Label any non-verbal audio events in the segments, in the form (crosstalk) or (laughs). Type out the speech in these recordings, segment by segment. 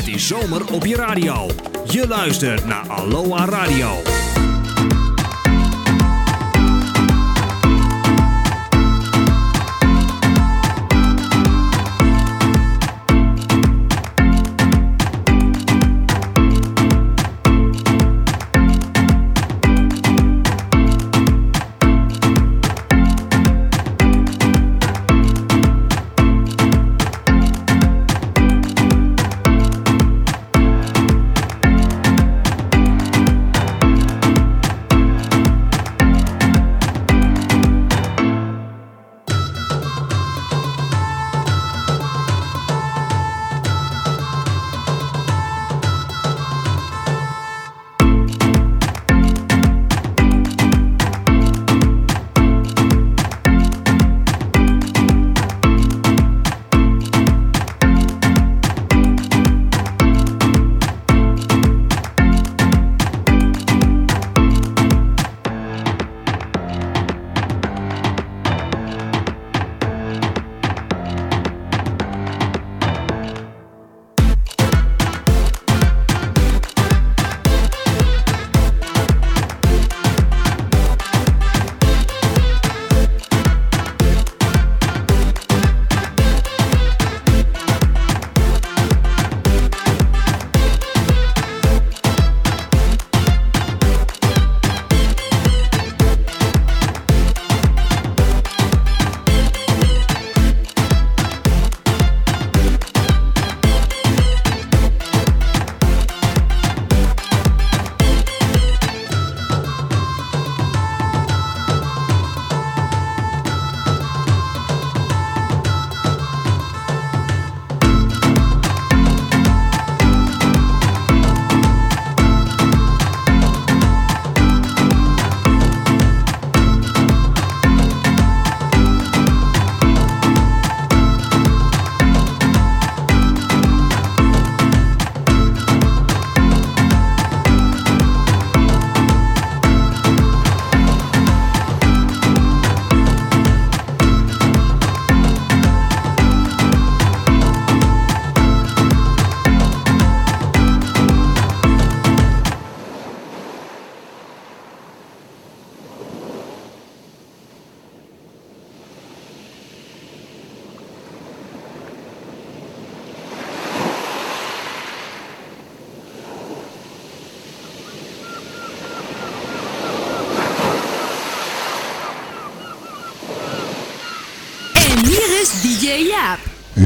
Het is zomer op je radio. Je luistert naar Aloha Radio.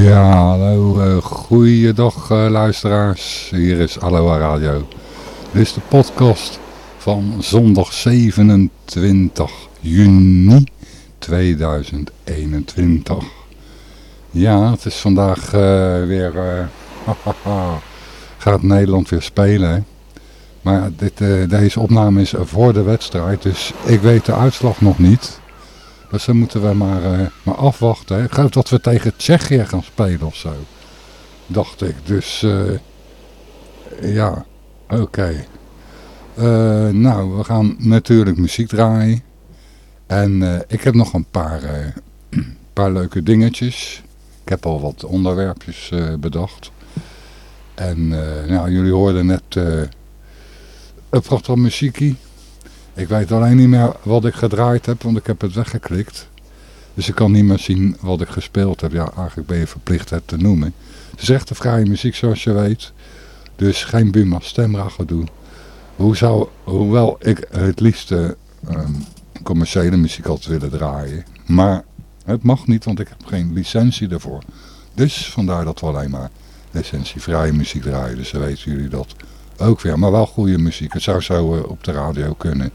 Ja, hallo, uh, goeiedag uh, luisteraars. Hier is Aloha Radio. Dit is de podcast van zondag 27 juni 2021. Ja, het is vandaag uh, weer... (laughs) gaat Nederland weer spelen? Maar dit, deze opname is voor de wedstrijd, dus ik weet de uitslag nog niet... Dus dan moeten we maar, uh, maar afwachten. Ik geloof dat we tegen Tsjechië gaan spelen of zo. Dacht ik. Dus uh, ja, oké. Uh, nou, we gaan natuurlijk muziek draaien. En ik heb nog een paar, (clears throat) paar leuke dingetjes. Ik heb al wat onderwerpjes bedacht. En nou, jullie hoorden net een prachtig muziekie. Ik weet alleen niet meer wat ik gedraaid heb, want ik heb het weggeklikt. Dus ik kan niet meer zien wat ik gespeeld heb. Ja, eigenlijk ben je verplicht het te noemen. Het is echt de vrije muziek zoals je weet. Dus geen Buma Stemra doen. Hoe zou, hoewel ik het liefste um, commerciële muziek altijd willen draaien. Maar het mag niet, want ik heb geen licentie ervoor. Dus vandaar dat we alleen maar licentievrije muziek draaien. Dus dan weten jullie dat ook weer. Maar wel goede muziek. Het zou zo uh, op de radio kunnen.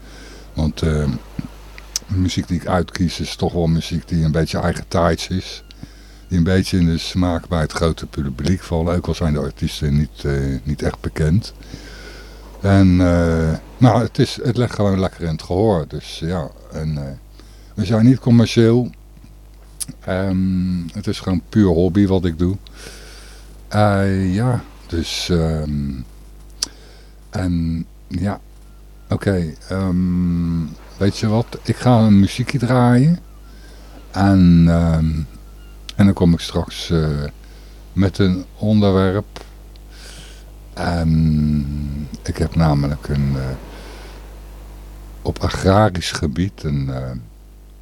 Want uh, de muziek die ik uitkies is toch wel muziek die een beetje eigen tijds is. Die een beetje in de smaak bij het grote publiek vallen. Ook al zijn de artiesten niet, uh, niet echt bekend. En nou, het, is, het legt gewoon lekker in het gehoor. Dus ja, en, we zijn niet commercieel. Um, het is gewoon puur hobby wat ik doe. ja, dus... Um, en ja, oké. Um, weet je wat? Ik ga een muziekje draaien. En, um, en dan kom ik straks uh, met een onderwerp. En ik heb namelijk een, uh, op agrarisch gebied een, uh,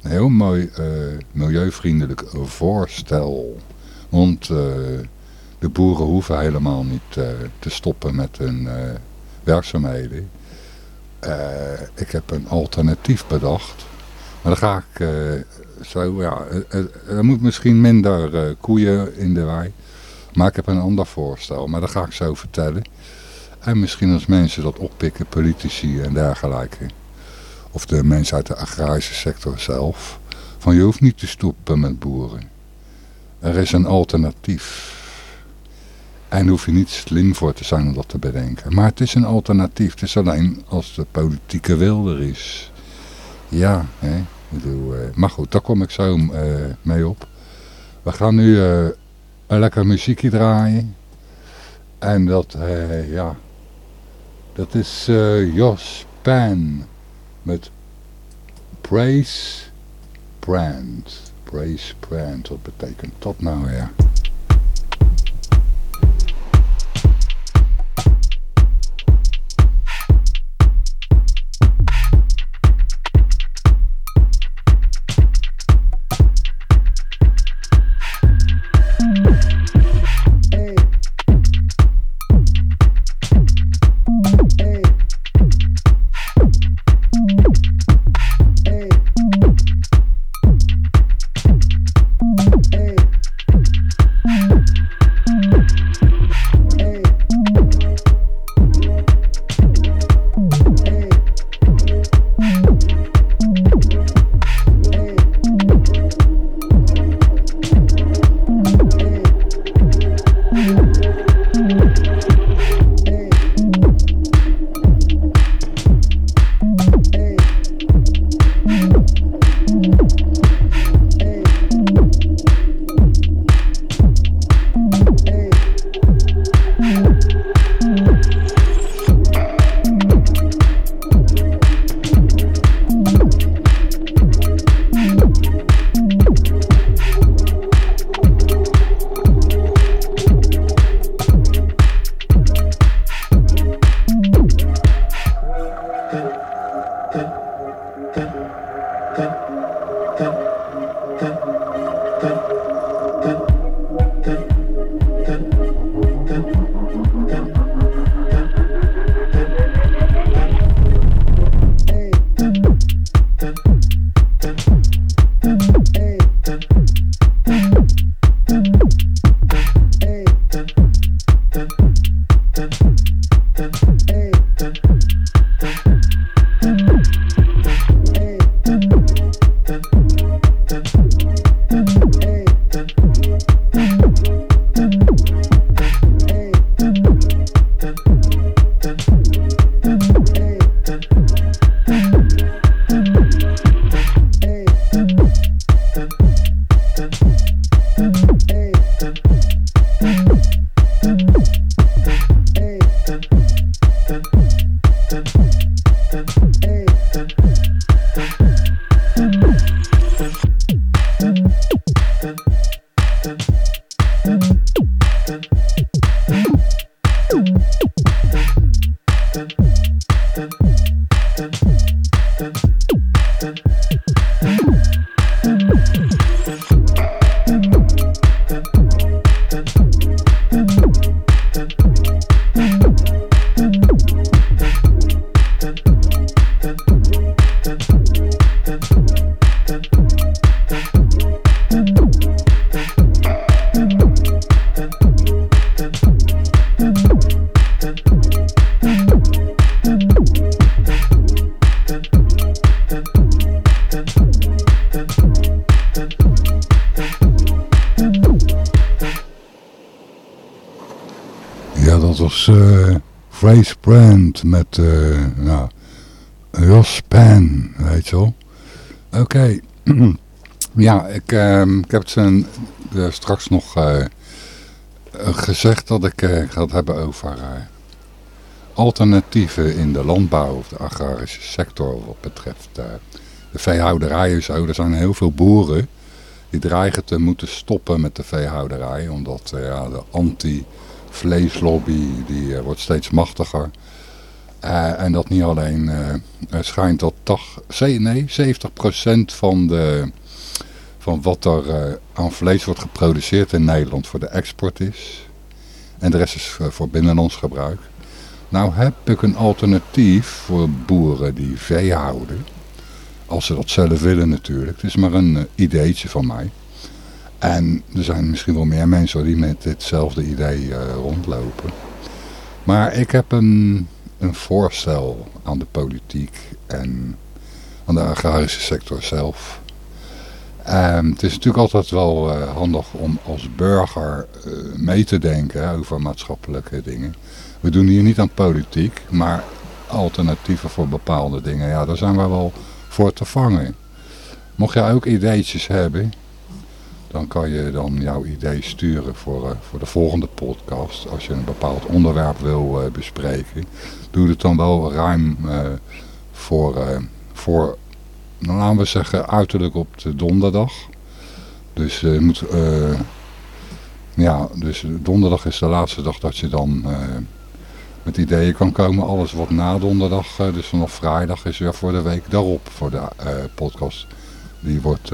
een heel mooi milieuvriendelijk voorstel. Want de boeren hoeven helemaal niet te stoppen met hun werkzaamheden. ik heb een alternatief bedacht. Maar dan ga ik zo, ja, er moet misschien minder koeien in de wei. Maar ik heb een ander voorstel, maar dat ga ik zo vertellen. En misschien als mensen dat oppikken, politici en dergelijke. Of de mensen uit de agrarische sector zelf. Van je hoeft niet te stoppen met boeren. Er is een alternatief. En hoef je niet slim voor te zijn om dat te bedenken. Maar het is een alternatief. Het is alleen als de politieke wil er is. Ja, hè. Bedoel, uh, maar goed, daar kom ik zo uh, mee op. We gaan nu uh, een lekker muziekje draaien. En dat, uh, ja, dat is Jos Pan met Praise Brand. Praise Brand, wat betekent dat nou ja? Brand met uh, nou, Jos Pan, weet je wel. Oké, (clears throat) ja, ik, uh, ik heb zijn, uh, straks nog uh, gezegd dat ik ga het hebben over alternatieven in de landbouw of de agrarische sector wat betreft de veehouderij en zo. Er zijn heel veel boeren die dreigen te moeten stoppen met de veehouderij omdat ja, de anti vleeslobby die eh, wordt steeds machtiger. Uh, en dat niet alleen, het schijnt dat toch, nee, 70% van, de, van wat er aan vlees wordt geproduceerd in Nederland voor de export is. En de rest is voor binnenlands gebruik. Nou heb ik een alternatief voor boeren die vee houden. Als ze dat zelf willen natuurlijk. Het is maar een ideetje van mij. En er zijn misschien wel meer mensen die met hetzelfde idee rondlopen. Maar ik heb een een voorstel aan de politiek en aan de agrarische sector zelf. Um, het is natuurlijk altijd wel uh, handig om als burger uh, mee te denken over maatschappelijke dingen. We doen hier niet aan politiek, maar alternatieven voor bepaalde dingen. Ja, daar zijn we wel voor te vangen. Mocht jij ook ideetjes hebben, dan kan je dan jouw idee sturen voor, uh, voor de volgende podcast. Als je een bepaald onderwerp wil uh, bespreken. Doe het dan wel ruim uh, voor, voor, nou, laten we zeggen, uiterlijk op de donderdag. Dus, moet, ja, dus donderdag is de laatste dag dat je dan met ideeën kan komen. Alles wat na donderdag, dus vanaf vrijdag is weer voor de week daarop voor de podcast. Die wordt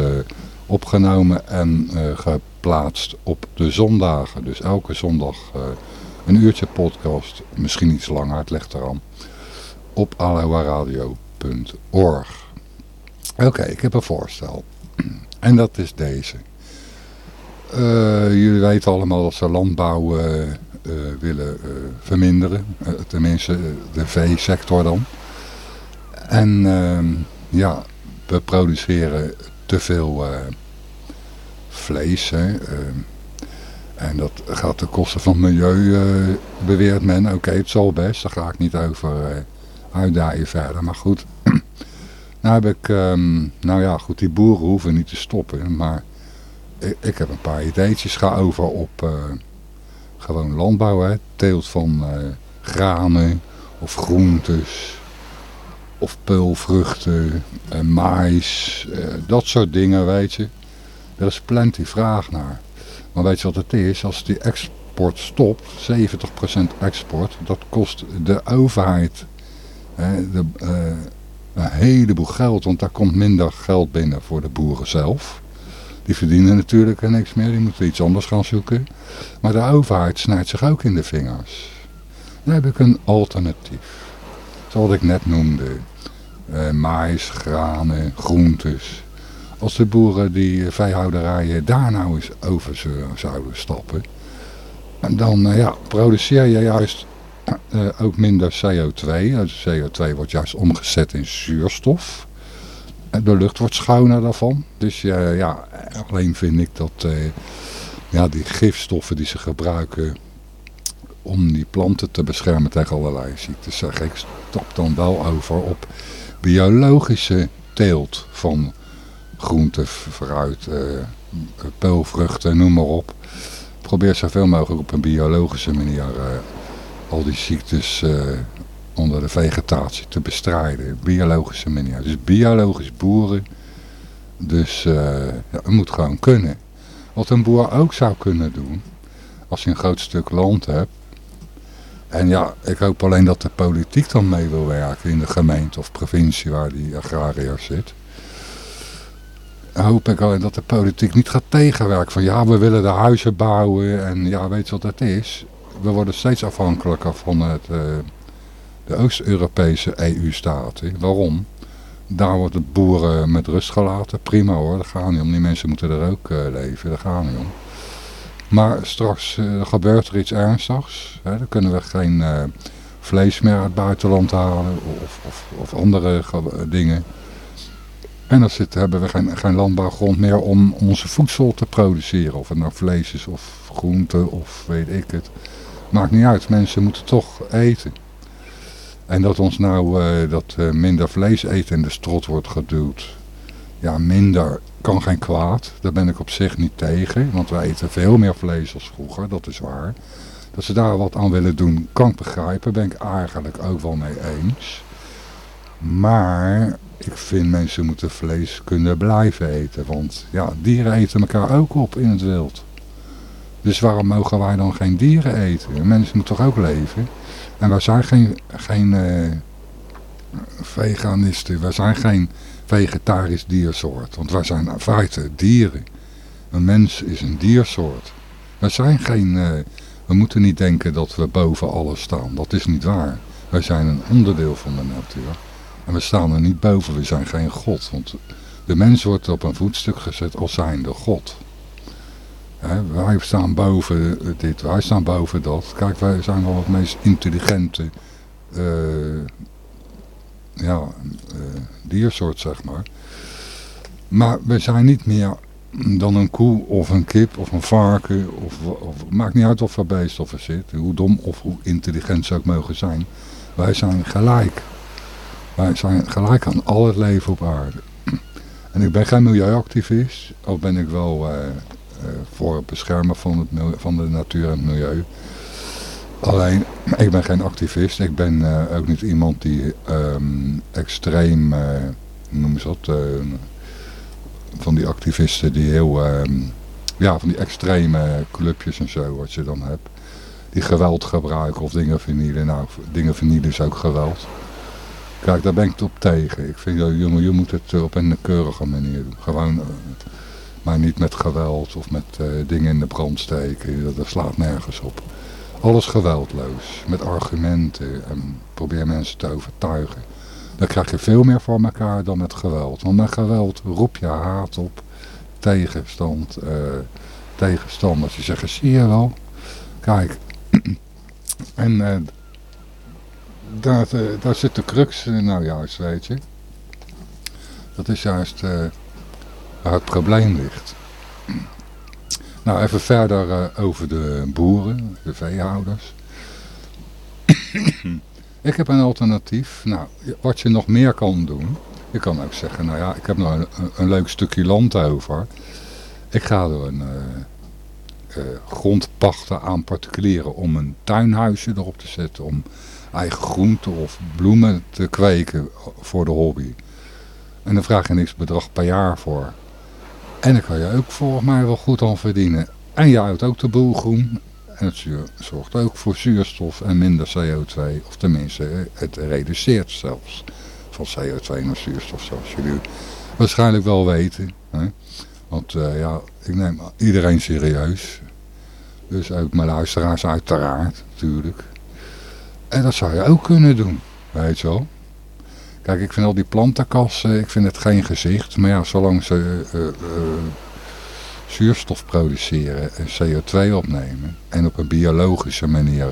opgenomen en uh, geplaatst op de zondagen. Dus elke zondag uh, een uurtje podcast, misschien iets langer, het ligt eraan, op aloaradio.org. Oké, ik heb een voorstel. En dat is deze. Uh, jullie weten allemaal dat ze landbouw willen verminderen. tenminste, de veesector dan. En ehm, ja, we produceren te veel uh, vlees. Hè. Uh, en dat gaat ten koste van het milieu, uh, beweert men. Oké, het zal best, daar ga ik niet over uitdaaien verder. Maar goed, (clears throat) nou heb ik, um, nou ja, goed, die boeren hoeven niet te stoppen. Maar ik, ik heb een paar ideetjes. Ga over op gewoon landbouw, hè. Teelt van granen of groentes of peulvruchten, en eh, mais, eh, dat soort dingen, weet je. Er is plenty vraag naar. Maar weet je wat het is? Als die export stopt, 70% export, dat kost de overheid de, uh, een heleboel geld. Want daar komt minder geld binnen voor de boeren zelf. Die verdienen natuurlijk niks meer, die moeten iets anders gaan zoeken. Maar de overheid snijdt zich ook in de vingers. Dan heb ik een alternatief zoals ik net noemde. Uh, mais, granen, groentes. Als de boeren die veehouderijen daar nou eens over zouden stappen. En dan uh, ja, produceer je juist ook minder CO2. Dus CO2 wordt juist omgezet in zuurstof. De lucht wordt schoner daarvan. Dus ja, alleen vind ik dat ja, die gifstoffen die ze gebruiken om die planten te beschermen tegen allerlei ziektes. Zeg ik stap dan wel over op biologische teelt van groente, fruit, uh, peulvruchten, noem maar op. Probeer zoveel mogelijk op een biologische manier uh, al die ziektes uh, onder de vegetatie te bestrijden. Biologische manier. Dus biologisch boeren. Dus ja, het moet gewoon kunnen. Wat een boer ook zou kunnen doen, als je een groot stuk land hebt, en ja, ik hoop alleen dat de politiek dan mee wil werken in de gemeente of provincie waar die agrariër zit. Hoop ik alleen dat de politiek niet gaat tegenwerken van ja, we willen de huizen bouwen en ja, weet je wat het is? We worden steeds afhankelijker van het, uh, de Oost-Europese EU-staten. Waarom? Daar wordt de boeren met rust gelaten. Prima hoor, daar gaan niet om. Die mensen moeten er ook uh, leven, daar gaan niet om. Maar straks uh, gebeurt er iets ernstigs. Hè? Dan kunnen we geen uh, vlees meer uit het buitenland halen of, of, of andere dingen. En dan zit, hebben we geen, geen landbouwgrond meer om onze voedsel te produceren. Of het nou vlees is of groente of weet ik het. Maakt niet uit, mensen moeten toch eten. En dat ons nou uh, dat minder vlees eten in de strot wordt geduwd. Ja, minder kan geen kwaad. Daar ben ik op zich niet tegen. Want wij eten veel meer vlees als vroeger, dat is waar. Dat ze daar wat aan willen doen, kan ik begrijpen. Ben ik eigenlijk ook wel mee eens. Maar ik vind mensen moeten vlees kunnen blijven eten. Want ja, dieren eten elkaar ook op in het wild. Dus waarom mogen wij dan geen dieren eten? Mensen moeten toch ook leven? En wij zijn geen, geen uh, veganisten, wij zijn geen vegetarisch diersoort. Want wij zijn in feite dieren. Een mens is een diersoort. Wij zijn geen... Uh, we moeten niet denken dat we boven alles staan. Dat is niet waar. Wij zijn een onderdeel van de natuur. En we staan er niet boven. We zijn geen God. Want de mens wordt op een voetstuk gezet als zijnde God. wij staan boven dit, wij staan boven dat. Kijk, wij zijn wel het meest intelligente uh, ja, uh, diersoort, zeg maar. Maar we zijn niet meer dan een koe of een kip of een varken. Of, maakt niet uit of voor beest of er zit. Hoe dom of hoe intelligent ze ook mogen zijn. Wij zijn gelijk. Wij zijn gelijk aan al het leven op aarde. En ik ben geen milieuactivist. Al ben ik wel uh, uh, voor het beschermen van, het, van de natuur en het milieu. Alleen, ik ben geen activist. Ik ben uh, ook niet iemand die um, extreem, hoe noemen ze dat van die activisten die heel, ehm, ja, van die extreme clubjes en zo, wat je dan hebt. Die geweld gebruiken of dingen vernielen. Nou, dingen vernielen is ook geweld. Kijk, daar ben ik op tegen. Ik vind, jongen, je moet het op een keurige manier doen. Gewoon, uh, maar niet met geweld of met uh, dingen in de brand steken. Dat, dat, slaat nergens op. Alles geweldloos, met argumenten en probeer mensen te overtuigen. Dan krijg je veel meer voor elkaar dan met geweld. Want met geweld roep je haat op, tegenstand, uh, tegenstanders. Die zeggen, zie je wel. Kijk, (clears throat) en uh, daar, uh, daar zit de crux nou juist, weet je. Dat is juist waar het probleem ligt. Nou, even verder over de boeren, de veehouders. (coughs) Ik heb een alternatief. Nou, wat je nog meer kan doen. Je kan ook zeggen, nou ja, ik heb nog een, leuk stukje land over. Ik ga er een uh, uh, grond pachten aan particulieren om een tuinhuisje erop te zetten. Om eigen groenten of bloemen te kweken voor de hobby. En dan vraag je niks bedrag per jaar voor. En dan kan je ook volgens mij wel goed aan verdienen. En je houdt ook de boel groen. En het zorgt ook voor zuurstof en minder CO2. Of tenminste, het reduceert zelfs van CO2 naar zuurstof, zoals jullie waarschijnlijk wel weten. Hè? Want uh, ja, ik neem iedereen serieus. Dus ook mijn luisteraars uiteraard, natuurlijk. En dat zou je ook kunnen doen, weet je wel. Kijk, ik vind al die plantenkassen, ik vind het geen gezicht. Maar ja, zolang ze... Uh, uh, zuurstof produceren en CO2 opnemen. En op een biologische manier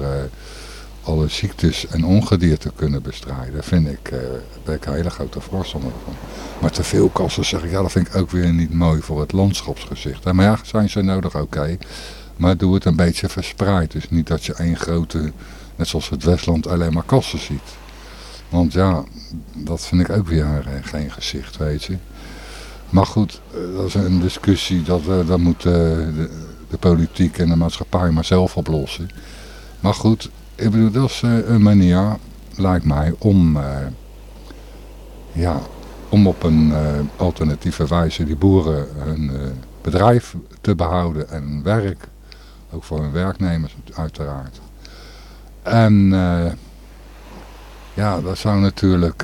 alle ziektes en ongedierte kunnen bestrijden. Vind ik, ben ik een hele grote voorstander van. Maar te veel kassen zeg ik, ja dat vind ik ook weer niet mooi voor het landschapsgezicht. Maar ja, zijn ze nodig, oké. Maar doe het een beetje verspreid. Dus niet dat je één grote, net zoals het Westland, alleen maar kassen ziet. Want ja, dat vind ik ook weer geen gezicht, weet je. Maar goed, eh, dat is een discussie, dat, eh, dat moet eh, de, de, politiek en de maatschappij maar zelf oplossen. Maar goed, ik bedoel, dat is een manier, lijkt mij, om, ja, om op een alternatieve wijze die boeren hun bedrijf te behouden en werk. Ook voor hun werknemers uiteraard. En ja, dat zou natuurlijk...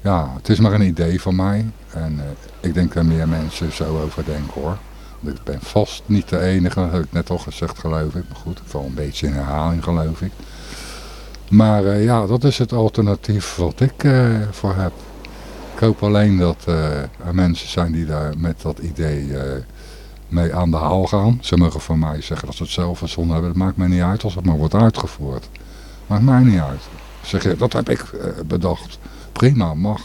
ja, het is maar een idee van mij. En uh, ik denk dat meer mensen zo over denken hoor. Want ik ben vast niet de enige, dat heb ik net al gezegd geloof ik. Maar goed, ik val een beetje in herhaling geloof ik. Maar uh, ja, dat is het alternatief wat ik uh, voor heb. Ik hoop alleen dat er mensen zijn die daar met dat idee mee aan de haal gaan. Ze mogen van mij zeggen dat ze het zelf verzonnen hebben. Dat maakt mij niet uit als het maar wordt uitgevoerd. Maakt mij niet uit. Zeg je, dat heb ik bedacht. Prima, mag.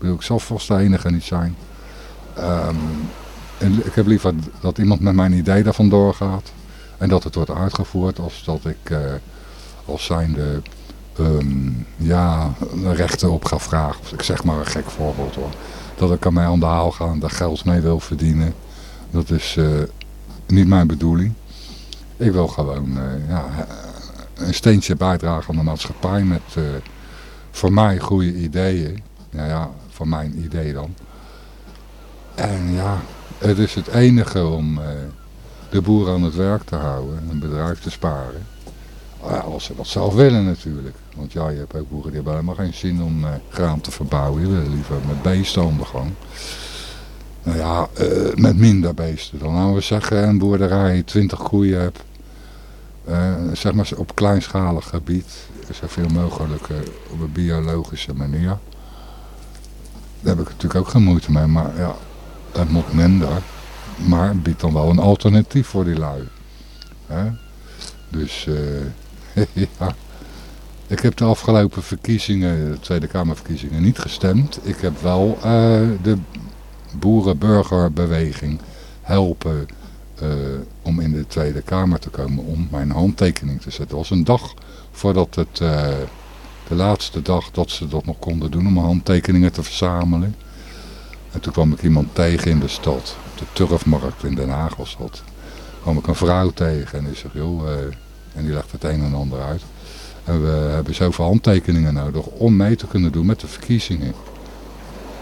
Ik ik zal vast de enige niet zijn. Um, en ik heb liever dat iemand met mijn idee daarvan doorgaat. En dat het wordt uitgevoerd als dat ik uh, als zijnde um, ja, rechten op ga vragen. Ik zeg maar een gek voorbeeld hoor. Dat ik aan mij aan de haal ga en daar geld mee wil verdienen. Dat is uh, niet mijn bedoeling. Ik wil gewoon ja, een steentje bijdragen aan de maatschappij met voor mij goede ideeën. Nou ja, van mijn idee dan. En ja, het is het enige om, uh, de boeren aan het werk te houden en een bedrijf te sparen. Als ze dat zelf willen natuurlijk. Want ja, je hebt ook boeren die hebben helemaal geen zin om uh, graan te verbouwen. Willen liever met beesten aan de gang. Nou ja, met minder beesten. Dan nou we zeggen een boerderij 20 koeien hebt. Uh, zeg maar op kleinschalig gebied. Zoveel mogelijk op een biologische manier. Daar heb ik natuurlijk ook geen moeite mee. Maar ja, het moet minder. Maar biedt dan wel een alternatief voor die lui. Dus uh, (laughs) ja, ik heb de afgelopen verkiezingen, de Tweede Kamerverkiezingen, niet gestemd. Ik heb wel uh, de boerenburgerbeweging helpen uh, om in de Tweede Kamer te komen om mijn handtekening te zetten. Het was een dag voordat het, de laatste dag dat ze dat nog konden doen om handtekeningen te verzamelen. En toen kwam ik iemand tegen in de stad, op de Turfmarkt in Den Haag was dat kwam ik een vrouw tegen en die zegt, joh, uh, en die legt het een en ander uit. En we hebben zoveel handtekeningen nodig om mee te kunnen doen met de verkiezingen.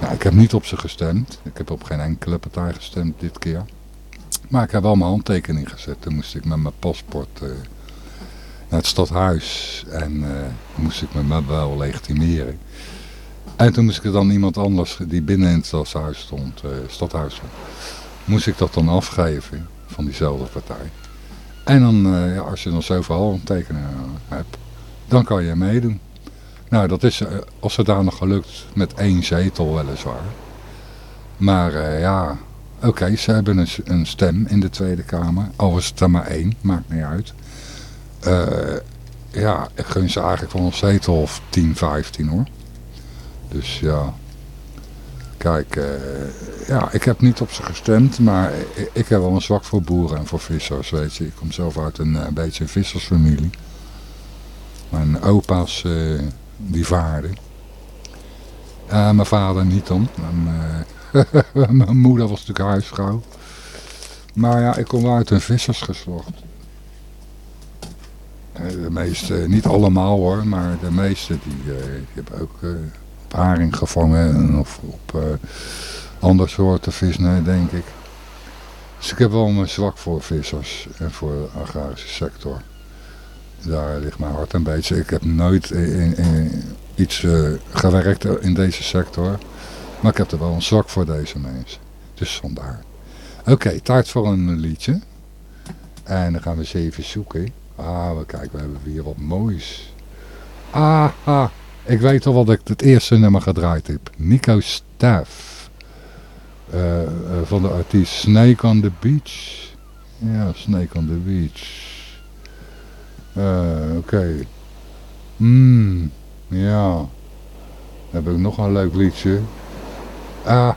Nou, ik heb niet op ze gestemd. Ik heb op geen enkele partij gestemd dit keer. Maar ik heb wel mijn handtekening gezet. Toen moest ik met mijn paspoort uh, naar het stadhuis. En uh, moest ik me wel legitimeren. En toen moest ik dan iemand anders die binnen in het stadhuis stond, stadhuis stond, moest ik dat dan afgeven van diezelfde partij. En dan, ja, als je dan zoveel handtekeningen hebt, dan kan je meedoen. Nou, dat is als zodanig gelukt met één zetel weliswaar. Maar ja, oké, ze hebben een, stem in de Tweede Kamer. Al was het er maar één, maakt niet uit. ja, ik gun ze eigenlijk wel een zetel of 10, 15 hoor. Dus ja, Kijk, uh, ja, ik heb niet op ze gestemd, maar ik, heb wel een zwak voor boeren en voor vissers, weet je. Ik kom zelf uit een, een beetje een vissersfamilie. Mijn opa's, uh, die vaarden. Uh, mijn vader niet dan. (laughs) mijn moeder was natuurlijk huisvrouw. Maar ja, ik kom uit een vissersgeslacht. De meeste, niet allemaal hoor, maar de meeste die, die hebben ook op haring gevangen of op uh, andere soorten vis, nee, denk ik. Dus ik heb wel een zwak voor vissers en voor de agrarische sector. Daar ligt mijn hart een beetje. Ik heb nooit iets gewerkt in deze sector. Maar ik heb er wel een zwak voor deze mensen. Dus vandaar. Oké, okay, tijd voor een liedje. En dan gaan we eens even zoeken. Ah, we kijken, we hebben weer wat moois. Aha. Ik weet al wat ik het eerste nummer gedraaid heb. Nico Staff. Uh, uh, van de artiest Snake on the Beach. Ja, Snake on the Beach. Uh, Oké. Okay. Hmm, ja. Heb ik nog een leuk liedje. Ah.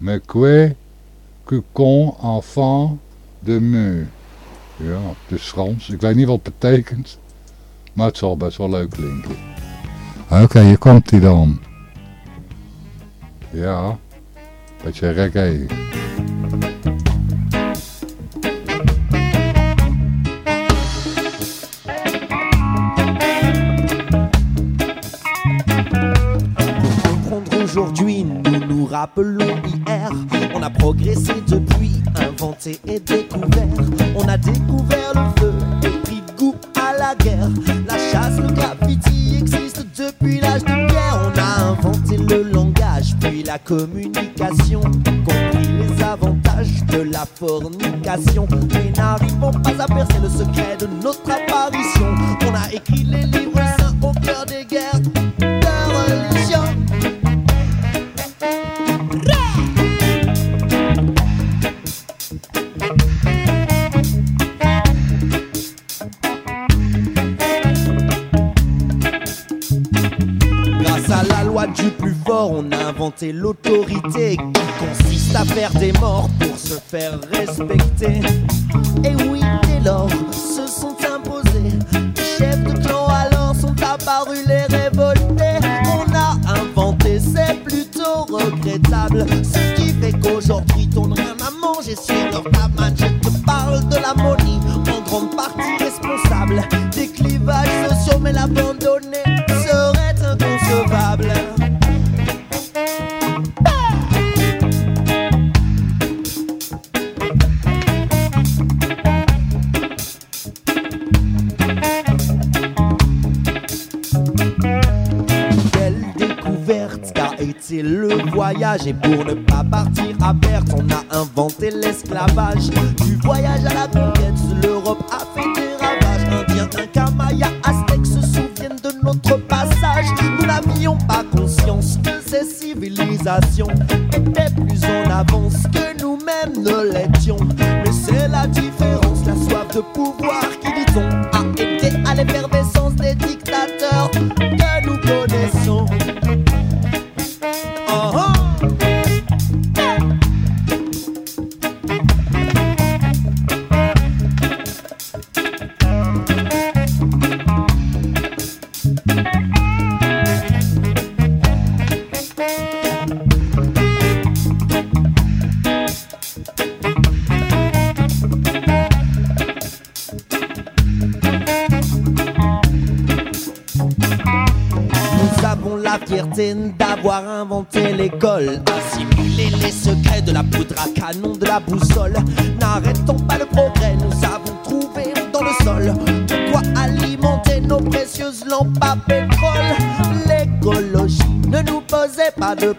Mais quoi que con enfant de me. Ja, is Frans. Ik weet niet wat het betekent. Maar het zal best wel leuk klinken. Oké, okay, hier komt hij dan. Ja, beetje reggae. On a progressé depuis, inventé et découvert. On a découvert le feu et pris goût à la guerre. La chasse, le graffiti existe depuis l'âge de pierre. On a inventé le langage, puis la communication, compris les avantages de la fornication. Mais n'arrivons pas à percer le secret de notre apparition. On a écrit les c'est le voyage. Et pour ne pas partir à perte, on a inventé l'esclavage. Du voyage à la conquête, l'Europe a fait des ravages. Indiens, Inca, Aztèques se souviennent de notre passage. Nous n'avions pas conscience que ces civilisations étaient plus en avance que nous-mêmes ne l'étions. Mais c'est la différence, la soif de pouvoir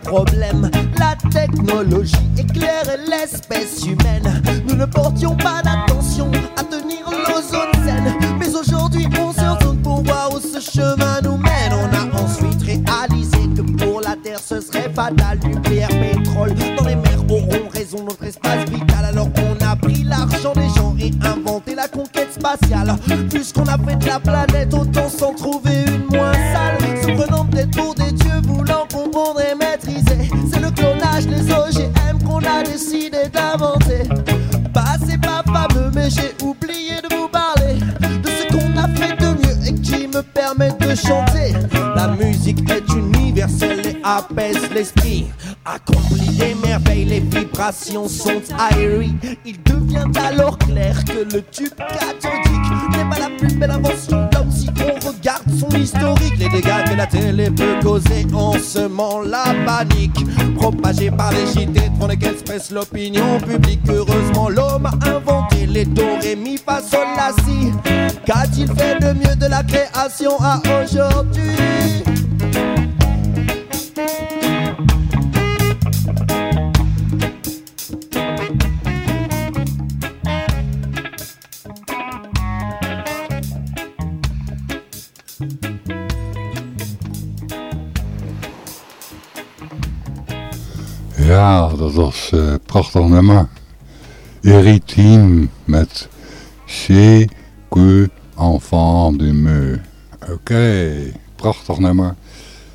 problème, la technologie éclairait l'espèce humaine. Nous ne portions pas d'attention à tenir nos zones saines, mais aujourd'hui on se retourne pour voir où ce chemin nous mène. On a ensuite réalisé que pour la Terre ce serait fatal. Nucléaire, pétrole, dans les mers auront raison notre espace vital. Alors on a pris l'argent des gens et inventé la conquête spatiale. Puisqu'on a fait de la planète, autant s'en trouver une moins apaise l'esprit. Accomplit des merveilles, les vibrations sont aériennes. Il devient alors clair que le tube cathodique n'est pas la plus belle invention de si on regarde son historique. Les dégâts que la télé peut causer en semant la panique. Propagée par les JT devant lesquels expresse l'opinion publique. Heureusement, l'homme a inventé les do, ré, mi, fa, la, si. Qu'a-t-il fait de mieux de la création à aujourd'hui? Dat was eh prachtig nummer. Eritime met C'est que enfant du meu. Oké, prachtig nummer.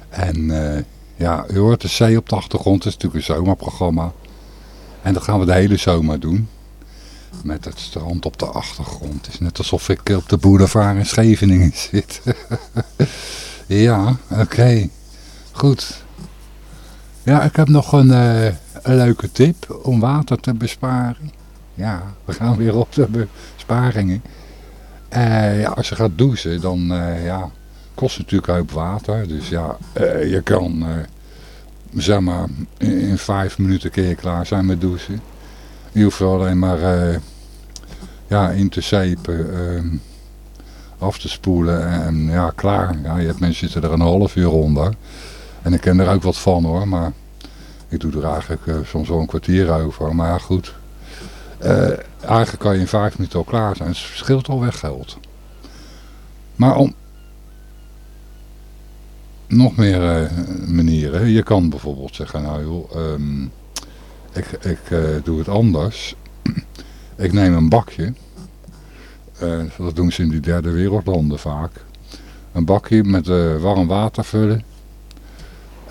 En eh, ja, u hoort de zee op de achtergrond. Is natuurlijk een zomerprogramma. En dat gaan we de hele zomer doen. Met het strand op de achtergrond. Het is net alsof ik op de boulevard in Scheveningen (laughs) zit. (laughs) ja, oké. Goed. Ja, ik heb nog een, eh, een leuke tip om water te besparen. Ja, we gaan weer op de besparingen. Eh, ja, als je gaat douchen, dan eh, ja, kost het natuurlijk ook water. Dus ja, je kan, zeg maar, in, vijf minuten je klaar zijn met douchen. Je hoeft alleen maar ja, in te zeepen, af te spoelen en ja, klaar. Ja, je hebt mensen zitten er een half uur onder. En ik ken er ook wat van hoor, maar ik doe er eigenlijk eh, soms wel een kwartier over. Maar goed, Eh, eigenlijk kan je in vijf minuten al klaar zijn. Het scheelt alweer geld. Maar om nog meer eh, manieren. Je kan bijvoorbeeld zeggen, nou joh, ehm, ik, ik doe het anders. ik neem een bakje. Dat doen ze in die derde wereldlanden vaak. Een bakje met warm water vullen.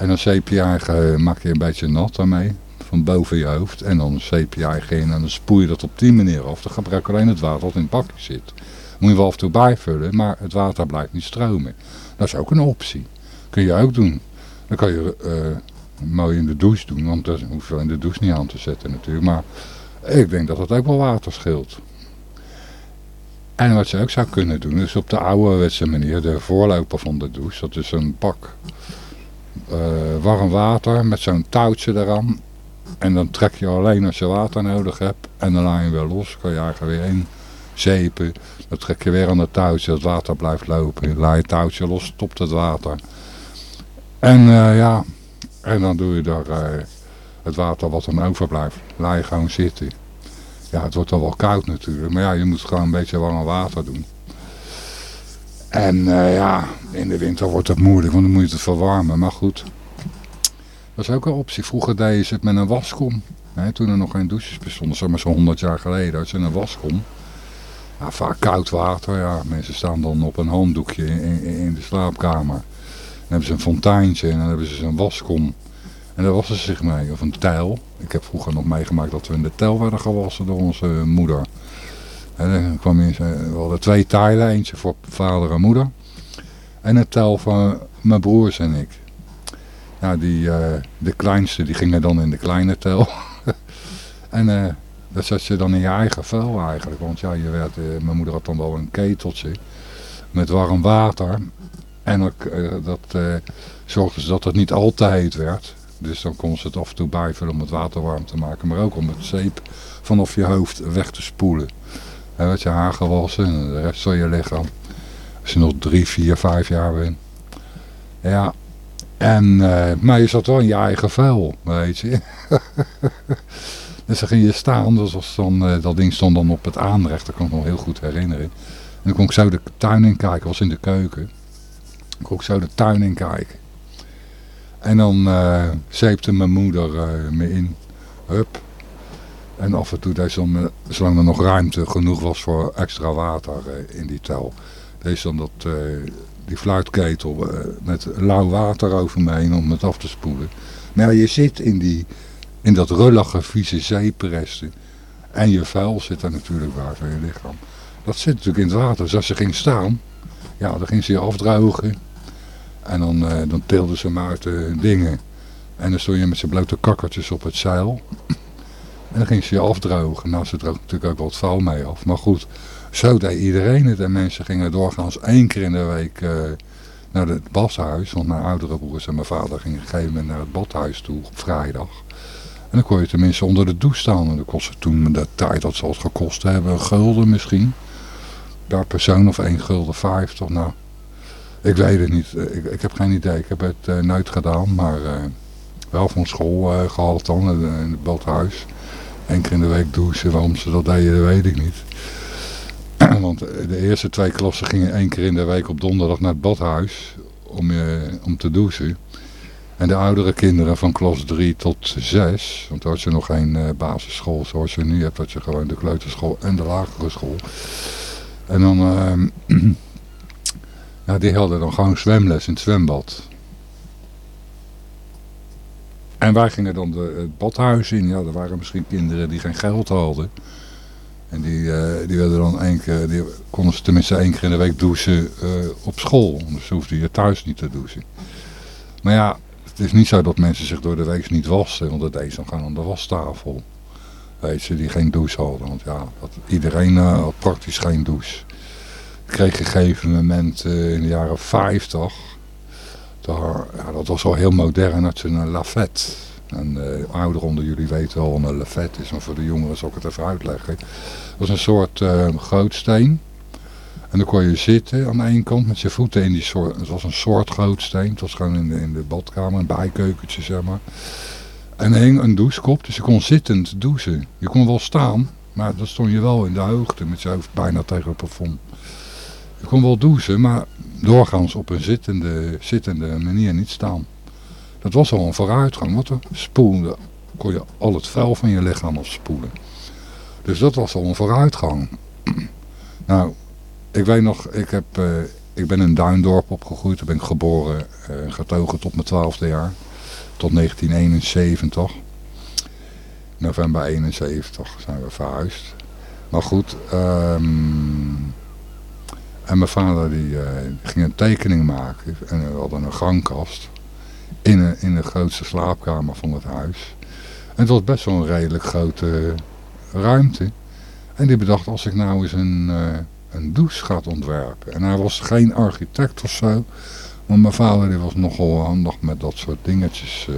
En dan eigenlijk, maak je een beetje nat daarmee. Van boven je hoofd. En dan eigenlijk in en dan spoel je dat op die manier af. Dan gebruik je alleen het water dat in het bakje zit. Moet je wel af en toe bijvullen, maar het water blijft niet stromen. Dat is ook een optie. Kun je ook doen. Dan kan je eh, mooi in de douche doen, want dat hoef je in de douche niet aan te zetten natuurlijk. Maar ik denk dat het ook wel water scheelt. En wat je ook zou kunnen doen, is op de ouderwetse manier de voorloper van de douche. Dat is een bak eh, warm water met zo'n touwtje eraan. En dan trek je alleen als je water nodig hebt. En dan laat je weer los, kan je eigenlijk weer in zeepen. Dan trek je weer aan het touwtje, het water blijft lopen. Laat je touwtje los, stopt het water. En eh, ja, En dan doe je daar eh, het water wat dan overblijft, laat je gewoon zitten. Ja, het wordt dan wel koud natuurlijk, maar ja, je moet gewoon een beetje warm water doen. En eh, ja, in de winter wordt het moeilijk, want dan moet je het verwarmen. Maar goed, dat is ook een optie. Vroeger deed je het met een waskom. Hè, toen er nog geen douches bestonden, zeg maar zo'n 100 jaar geleden, had je een waskom. Vaak koud water, ja. Mensen staan dan op een handdoekje in, in de slaapkamer. Dan hebben ze een fonteintje en dan hebben ze een waskom. En daar wassen ze zich mee, of een tijl. Ik heb vroeger nog meegemaakt dat we in de tijl werden gewassen door onze moeder. En dan kwam in, we hadden twee tijlen, eentje voor vader en moeder. En een tijl van mijn broers en ik. Ja, die, uh, de kleinste die gingen dan in de kleine tel. (laughs) en uh, dat zat je dan in je eigen vuil eigenlijk. Want ja, je werd, mijn moeder had dan wel een keteltje met warm water. En dat zorgde ze dat het niet altijd werd. Dus dan kon ze het af en toe bijvullen om het water warm te maken. Maar ook om het zeep vanaf je hoofd weg te spoelen. En werd je haar gewassen en de rest van je lichaam. Als je nog drie, vier, vijf jaar bent. Ja, en, uh, maar je zat wel in je eigen vuil, weet je. (laughs) dus dan ging je staan, dan, uh, dat ding stond dan op het aanrecht, dat kan ik me heel goed herinneren. En dan kon ik zo de tuin in kijken, was in de keuken. Dan kon ik zo de tuin in kijken. En dan uh, zeepte mijn moeder me in. Hup. En af en toe zolang er nog ruimte genoeg was voor extra water in die tel. Deed ze dan dat die fluitketel uh, met lauw water over me heen om het af te spoelen. Maar je zit in, die, in dat rullige, vieze zeepresten. En je vuil zit er natuurlijk bij van je lichaam. Dat zit natuurlijk in het water. Dus als ze ging staan, ja, dan ging ze je afdrogen. En dan, dan tilden ze maar uit de dingen. En dan stond je met zijn blote kakkertjes op het zeil. En dan ging ze je afdrogen. Nou, ze droog natuurlijk ook wat vuil mee af. Maar goed, zo deed iedereen het. En mensen gingen doorgaans één keer in de week uh, naar het badhuis. Want mijn oudere broers en mijn vader gingen op een gegeven moment naar het badhuis toe op vrijdag. En dan kon je tenminste onder de douche staan. En dat kostte toen de tijd dat zal het gekost hebben. Een gulden misschien. Per persoon of één gulden vijftig. Nou, ik weet het niet. Ik, ik, heb geen idee. Ik heb het uh, nooit gedaan. Maar uh, wel van school gehaald dan. In het badhuis. Eén keer in de week douchen. Waarom ze dat deden, weet ik niet. (clears throat) Want de eerste twee klassen gingen één keer in de week op donderdag naar het badhuis om, uh, om te douchen. En de oudere kinderen van klas 3 tot 6, want toen had je nog geen uh, basisschool zoals je nu hebt, had je gewoon de kleuterschool en de lagere school. En dan, uh, (clears throat) ja, die hadden dan gewoon zwemles in het zwembad. En wij gingen dan de, het badhuis in. Ja, er waren misschien kinderen die geen geld hadden. En die, uh, die werden dan één keer, die konden ze tenminste één keer in de week douchen uh, op school. Dus hoefde je thuis niet te douchen. Maar ja, het is niet zo dat mensen zich door de week niet wassen. Want dat deed dan gewoon aan de wastafel. Weet je, die geen douche hadden. Want ja, iedereen uh, had praktisch geen douche. Ik kreeg een gegeven moment in de jaren 50. Daar, ja, dat was al heel modern, had je een lafette. En uh, ouderen onder jullie weten wat een lafette is, maar voor de jongeren zal ik het even uitleggen. Dat was een soort uh, gootsteen. En dan kon je zitten aan de ene kant met je voeten in die soort, het was een soort gootsteen. Het was gewoon in de, in de badkamer, een bijkeukentje zeg maar. En hing een douchekop, dus je kon zittend douchen. Je kon wel staan, maar dan stond je wel in de hoogte met je hoofd bijna tegen het plafond. Kon wel douchen, maar doorgaans op een zittende, zittende manier niet staan. Dat was al een vooruitgang, want er spoelde, kon je al het vuil van je lichaam afspoelen. Dus dat was al een vooruitgang. (clears throat) nou, ik weet nog, ik, heb, uh, ik ben in Duindorp opgegroeid. Daar ben ik geboren en uh, getogen tot mijn twaalfde jaar. Tot 1971. November 71 zijn we verhuisd. Maar goed, um, en mijn vader die, uh, die ging een tekening maken. En we hadden een gangkast in, een, in de grootste slaapkamer van het huis. En het was best wel een redelijk grote ruimte. En die bedacht, als ik nou eens een, uh, een douche ga ontwerpen. En hij was geen architect of zo. Maar mijn vader die was nogal handig met dat soort dingetjes. Uh,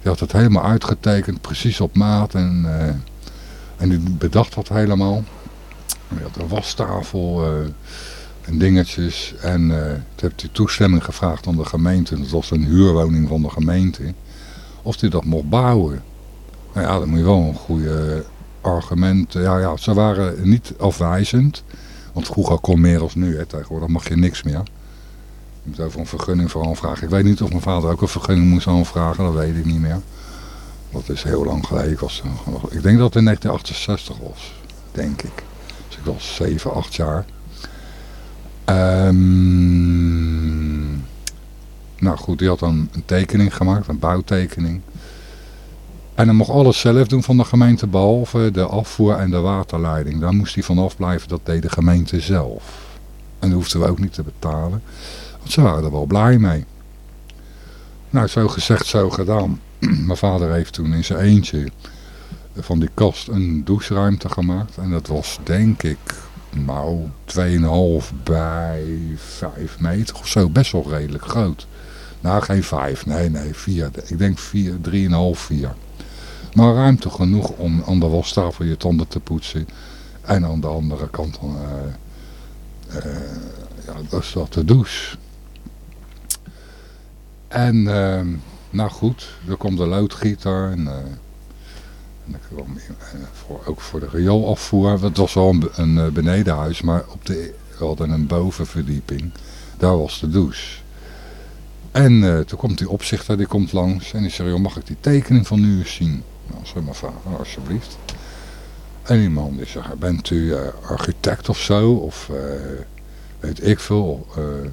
die had het helemaal uitgetekend, precies op maat. En, en die bedacht dat helemaal. Hij had een wastafel en dingetjes. En uh, toen heeft hij toestemming gevraagd aan de gemeente. Dat was een huurwoning van de gemeente. of hij dat mocht bouwen. Nou ja, dan moet je wel een goede argument. Ja, ja, ze waren niet afwijzend. Want vroeger kon meer als nu. Hè. Tegenwoordig mag je niks meer. Je moet over een vergunning voor aanvragen. Ik weet niet of mijn vader ook een vergunning moest aanvragen. Dat weet ik niet meer. Dat is heel lang geleden. Ik, was, ik denk dat het in 1968 was. Denk ik. Ik was 7, 8 jaar. Um, nou goed, die had dan een tekening gemaakt. Een bouwtekening. En dan mocht alles zelf doen van de gemeente, behalve de afvoer en de waterleiding. Daar moest hij vanaf blijven, dat deed de gemeente zelf. En dat hoefden we ook niet te betalen. Want ze waren er wel blij mee. Nou, zo gezegd, zo gedaan. (clears throat) Mijn vader heeft toen in zijn eentje van die kast een doucheruimte gemaakt. En dat was denk ik, nou, 2,5 bij 5 meter of zo. Best wel redelijk groot. Nou, geen 5, nee, nee, 4. Ik denk 4, 3,5, 4. Maar ruimte genoeg om aan de wastafel je tanden te poetsen. En aan de andere kant dan, uh, uh, ja, dat is dat de douche. En uh, nou goed, er komt de loodgieter en, en kwam, voor, ook voor de rioolafvoer. Het was wel een, een benedenhuis, maar op de, we hadden een bovenverdieping. Daar was de douche. En toen komt die opzichter, die komt langs en die zegt, mag ik die tekening van u eens zien? Nou, zeg maar vader, alsjeblieft. En die man die zegt, bent u architect of zo? Of weet ik veel,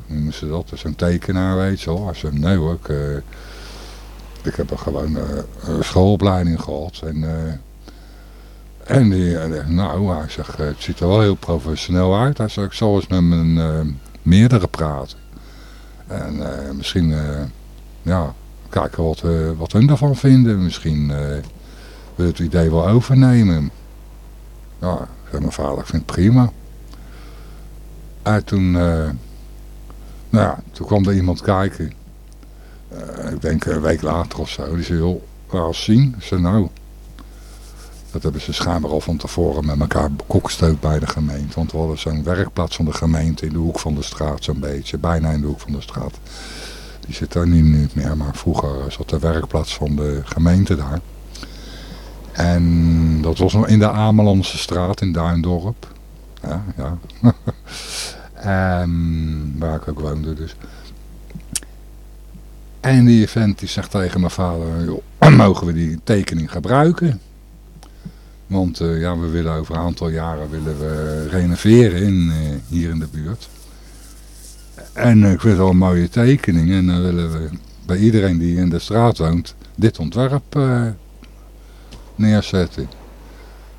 noemen ze dat? Zo'n tekenaar, weet je wel. Hij nee hoor, ik heb een gewoon schoolopleiding gehad. En, en die, nou, hij zegt, het ziet er wel heel professioneel uit. Hij zegt, ik zal eens met mijn meerdere praten. En misschien, ja, kijken wat, wat hun daarvan vinden. Misschien wil het idee wel overnemen. Ja, mijn vader, ik vind het prima. En toen, nou ja, toen kwam er iemand kijken. Uh, ik denk een week later of zo. Die zei, joh, laat zien. Zei, nou, dat hebben ze schijnbaar al van tevoren met elkaar koksteut bij de gemeente. Want we hadden zo'n werkplaats van de gemeente in de hoek van de straat zo'n beetje. Bijna in de hoek van de straat. Die zit daar nu niet meer, maar vroeger zat de werkplaats van de gemeente daar. En dat was nog in de Amelandse straat in Duindorp. Ja, ja. um, (laughs) waar ik ook woonde dus. En die vent die zegt tegen mijn vader, joh, (clears throat) mogen we die tekening gebruiken? Want uh, ja, we willen over een aantal jaren willen we renoveren in, uh, hier in de buurt. En uh, ik vind het wel een mooie tekening. En dan willen we bij iedereen die in de straat woont dit ontwerp neerzetten.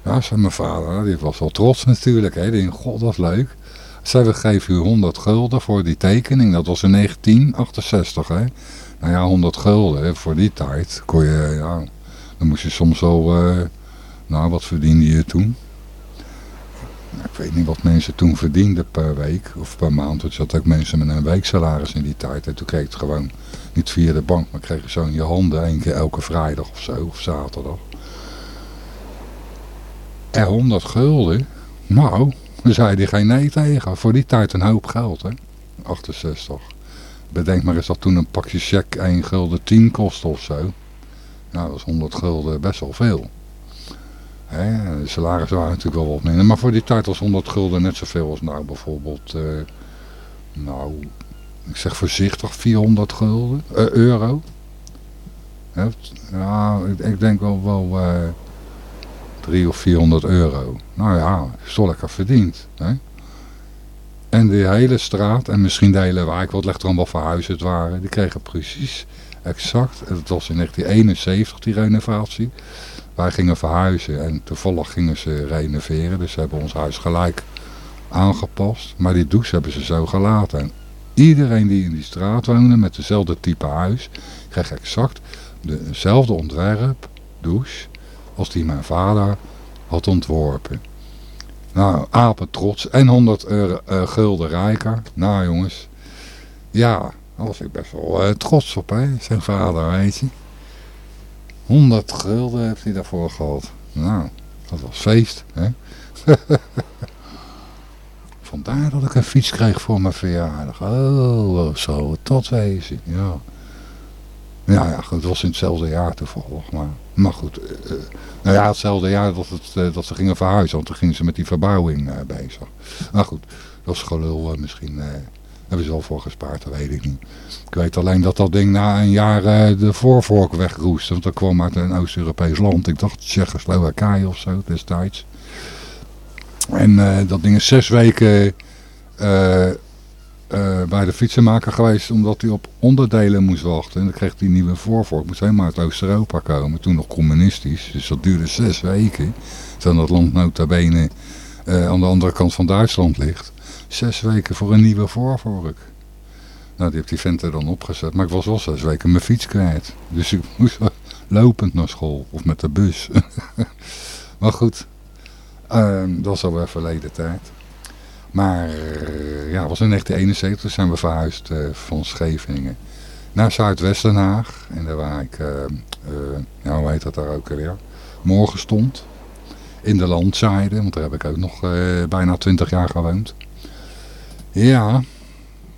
Ja, zei mijn vader, die was wel trots natuurlijk. Hè. Die god, dat is leuk. Zei, we geven u 100 gulden voor die tekening. Dat was in 1968, hè. Nou ja, 100 gulden, voor die tijd. Kon je, ja, dan moest je soms wel, uh, nou, wat verdiende je toen? Nou, ik weet niet wat mensen toen verdienden per week of per maand. Want je had ook mensen met een weeksalaris in die tijd. En toen kreeg je het gewoon niet via de bank, maar kreeg je zo in je handen één keer elke vrijdag of zo, of zaterdag. En 100 gulden, nou, dan zei hij geen nee tegen. Voor die tijd een hoop geld, hè. 68. Bedenk maar eens dat toen een pakje check 1 gulden 10 kostte of zo. Nou, dat is 100 gulden best wel veel. Hè, de salarissen waren natuurlijk wel wat minder. Maar voor die tijd was 100 gulden net zoveel als nou bijvoorbeeld... Uh, nou, ik zeg voorzichtig 400 gulden, uh, euro. Ja, ik, denk wel... wel uh, 3 of 400 euro. Nou ja, is toch lekker verdiend. Hè? En de hele straat en misschien de hele wijk, wat legt er wat voor het waren, die kregen precies exact, het was in 1971 die renovatie. Wij gingen verhuizen en toevallig gingen ze renoveren, dus ze hebben ons huis gelijk aangepast. Maar die douche hebben ze zo gelaten. En iedereen die in die straat woonde met dezelfde type huis, kreeg exact dezelfde ontwerp, douche, als die mijn vader had ontworpen. Nou, apen trots en 100 euro, uh, gulden rijker. Nou jongens, ja, daar was ik best wel uh, trots op, hè, zijn vader, weet je. 100 gulden heeft hij daarvoor gehad. Nou, dat was feest, hè. (laughs) Vandaar dat ik een fiets kreeg voor mijn verjaardag. Oh, zo het dat wezen, ja. Ja, ja, het was in hetzelfde jaar toevallig. Maar, maar goed, eh, eh, nou ja, hetzelfde jaar dat, het, eh, dat ze gingen verhuizen. Want toen gingen ze met die verbouwing bezig. Maar goed, dat was gelul. misschien hebben ze wel voor gespaard, dat weet ik niet. Ik weet alleen dat dat ding na een jaar de voorvork wegroest. Want dat kwam uit een Oost-Europees land. Ik dacht Tsjechoslowakije of zo destijds. En dat ding is zes weken eh, bij de fietsenmaker geweest omdat hij op onderdelen moest wachten. En dan kreeg hij nieuwe voorvork. Moest helemaal uit Oost-Europa komen. Toen nog communistisch. Dus dat duurde zes weken. Terwijl dat land nota bene eh, aan de andere kant van Duitsland ligt. Zes weken voor een nieuwe voorvork. Nou, die heeft die vent er dan opgezet. Maar ik was wel zes weken mijn fiets kwijt. Dus ik (laughs) moest lopend naar school. Of met de bus. (laughs) maar goed. ehm, dat was alweer verleden tijd. Maar eh, ja, was in 1971 zijn we verhuisd eh, van Scheveningen naar Zuidwest-Den Haag. En daar waar ik, ja, hoe heet dat daar ook alweer, morgen stond. In de landzijde, want daar heb ik ook nog bijna 20 jaar gewoond. Ja,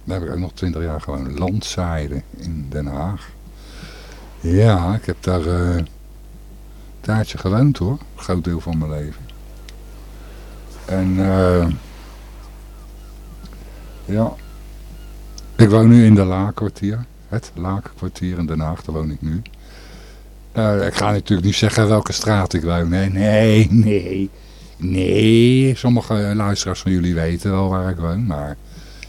daar heb ik ook nog 20 jaar gewoond. Landzijde in Den Haag. Ja, ik heb daar eh, een tijdje gewoond hoor. Een groot deel van mijn leven. En eh ja, ik woon nu in de Laakkwartier. Het Laakkwartier in Den Haag, daar woon ik nu. Eh, ik ga natuurlijk niet zeggen welke straat ik woon. Nee, nee, nee. Nee, sommige luisteraars van jullie weten wel waar ik woon. Maar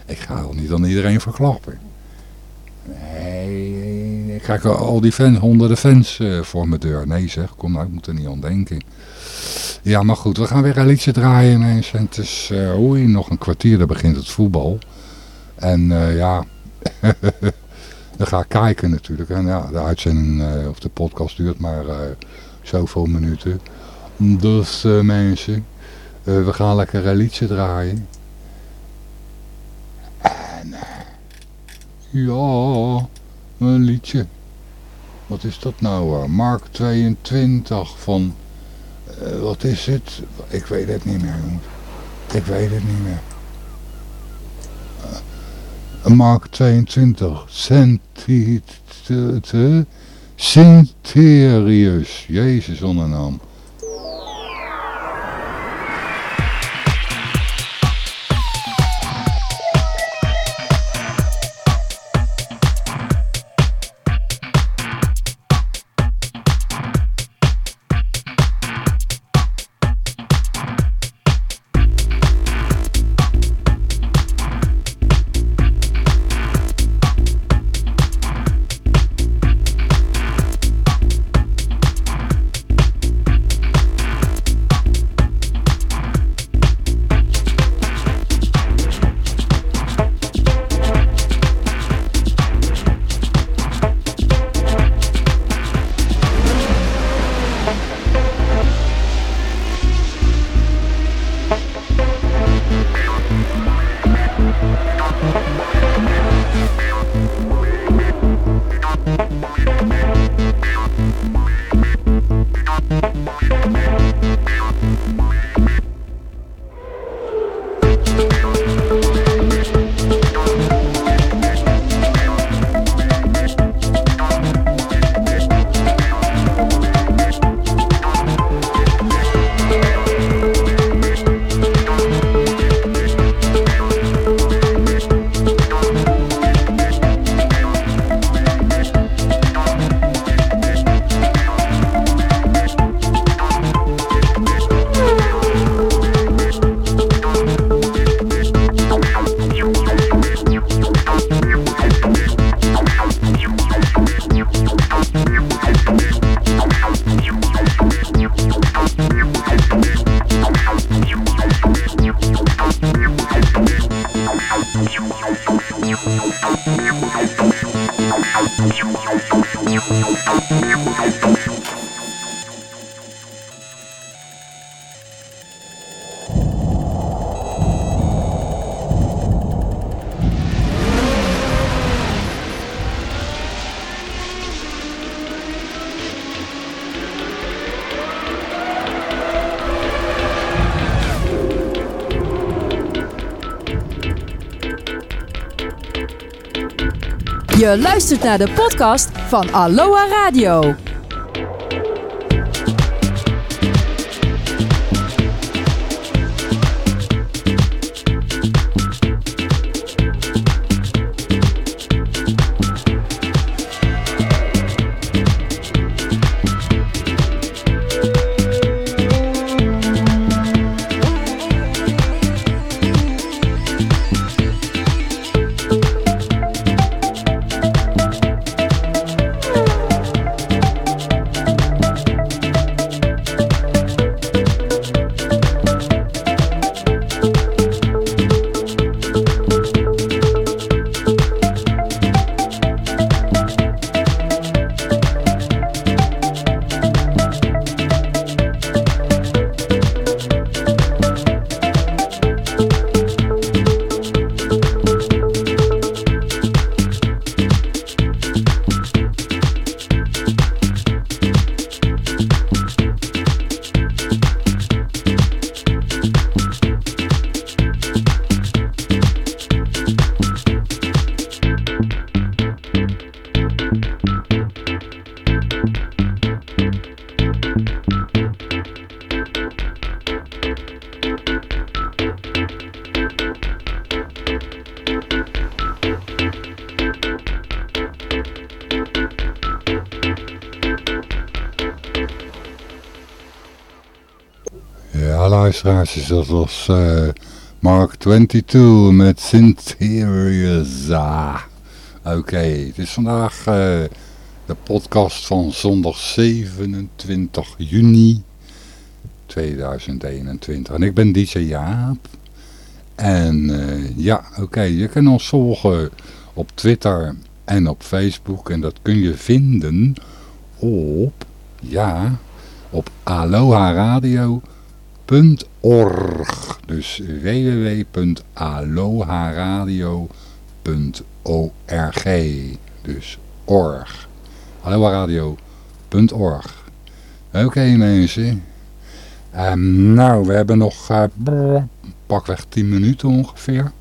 ik ga wel niet aan iedereen verklappen. Nee, ik krijg al die fans, honderden fans eh, voor mijn deur. Nee zeg, kom nou, ik moet er niet aan denken. Ja, maar goed, we gaan weer een liedje draaien mensen. En het is, eh oei, nog een kwartier, dan begint het voetbal. En eh, ja, (laughs) dan ga ik kijken natuurlijk. En ja, de uitzending eh, of de podcast duurt maar zoveel minuten. Dus mensen, we gaan lekker een liedje draaien. En ja, een liedje. Wat is dat nou? Mark 22 van... eh, wat is het? Ik weet het niet meer. jongens. Ik weet het niet meer. Eh, Mark 22. Centit... Sinterius. Jezus zonder naam. Je luistert naar de podcast van Aloha Radio. Ja, luisteraars, dat was eh, Mark 22 met Syntheria. Oké, het is vandaag eh, de podcast van zondag 27 juni 2021. En ik ben DJ Jaap. En eh, ja, oké, je kan ons volgen op Twitter en op Facebook. En dat kun je vinden op, ja, op Aloha Radio www.aloharadio.org. Dus www.aloharadio.org. Dus org. Aloharadio.org. Oké mensen. Um, nou, we hebben nog uh, pakweg 10 minuten ongeveer.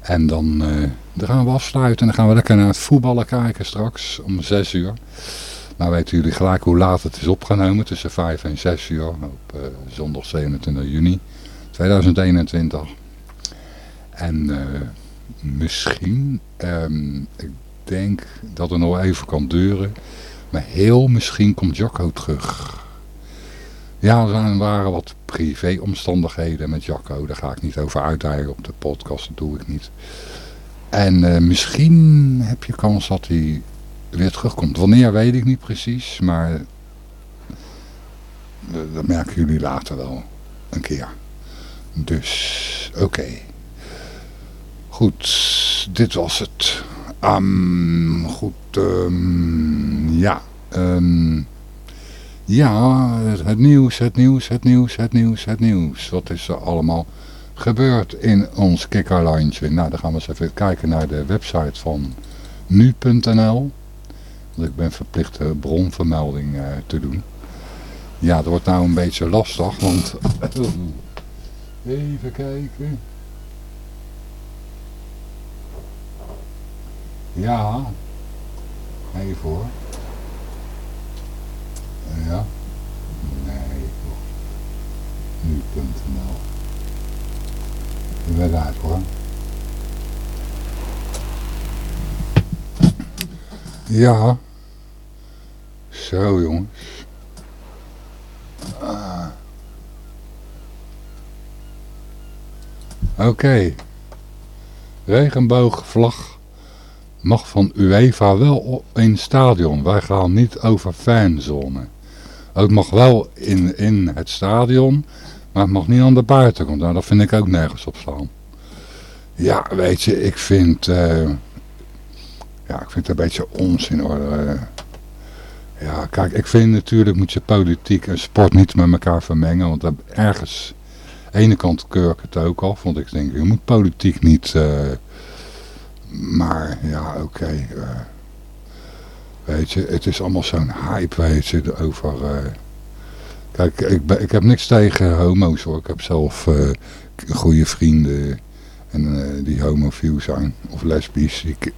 En dan, uh, dan gaan we afsluiten. En dan gaan we lekker naar het voetballen kijken straks om 6 uur. Nou weten jullie gelijk hoe laat het is opgenomen, tussen 5 en 6 uur op uh, zondag 27 juni 2021. En misschien, um, ik denk dat het nog even kan duren, maar heel misschien komt Jacco terug. Ja, er waren wat privéomstandigheden met Jacco, daar ga ik niet over uitdagen op de podcast, dat doe ik niet. En uh, misschien heb je kans dat hij weer terugkomt. Wanneer weet ik niet precies, maar dat merken jullie later wel een keer. Dus, oké. Goed, dit was het. Um, goed, um, ja. Um, ja, het nieuws, het nieuws, het nieuws, het nieuws, het nieuws. Wat is er allemaal gebeurd in ons kikkerlandje? Nou, dan gaan we eens even kijken naar de website van nu.nl. Want ik ben verplicht de bronvermelding uh, te doen. Ja, dat wordt nou een beetje lastig, want... Even kijken. Ja. Even hoor. Ja. Nee. Nu.nl uit hoor. Ja. Zo jongens. Ah. Oké. Okay. Regenboogvlag mag van UEFA wel in stadion. Wij gaan niet over fanzone. Het mag wel in, in het stadion, maar het mag niet aan de buitenkant. Nou, dat vind ik ook nergens op staan. Ja, weet je, ik vind... Uh, ja, ik vind het een beetje onzin hoor. Uh, ja, kijk, ik vind natuurlijk moet je politiek en sport niet met elkaar vermengen. Want ergens, ene kant keur ik het ook af. Want ik denk, je moet politiek niet... Uh, maar ja, oké. Uh, weet je, het is allemaal zo'n hype, weet je, over... kijk, ik, ben, ik heb niks tegen homo's hoor. Ik heb zelf goede vrienden En eh, die homofiel zijn, of lesbisch, ik,